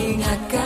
Ingatkan